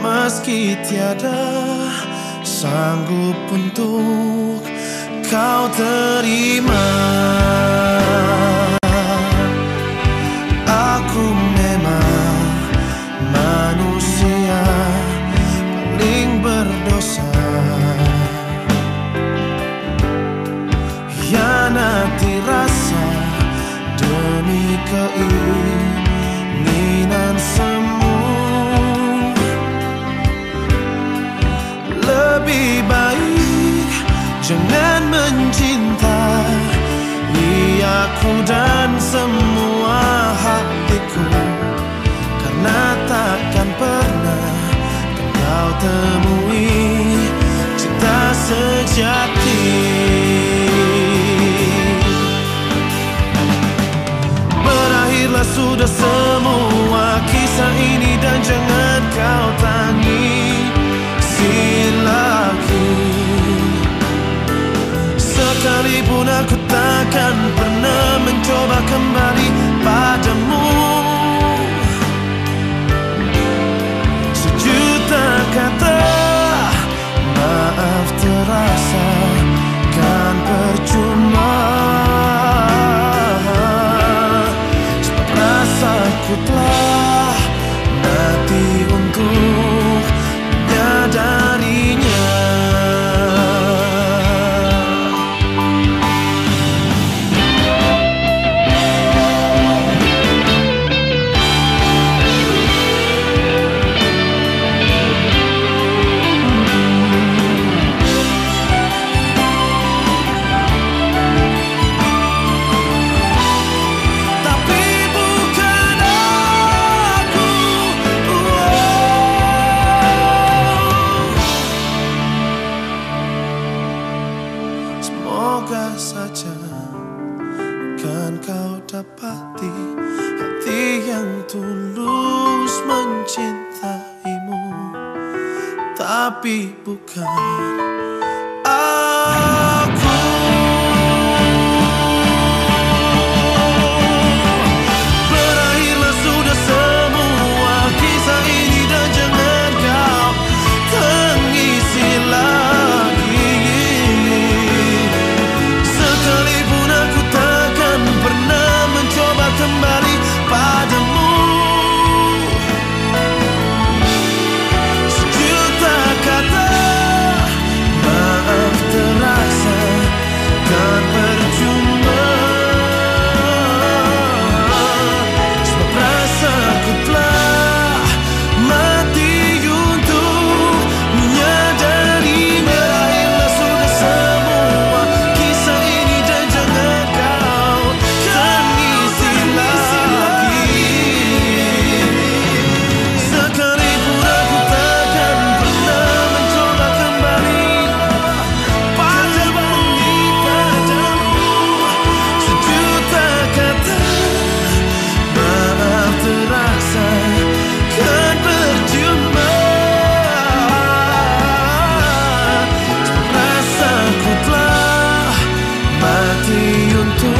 Meski tiada sanggup untuk kau terima. Aku memang manusia paling berdosa. Hianati rasa demi keinginan semu. Lebih baik jangan mencintai aku dan semua hatiku. Karena takkan pernah kau temui cinta sejati Sekalipun aku takkan pernah mencoba kembali padamu kau dapati Hati yang tulus mencintaimu. Tapi bukan mati untuk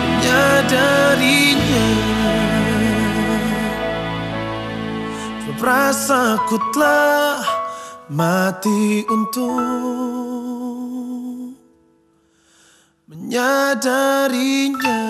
menyadarinya. Sebab rasaku telah mati untuk menyadarinya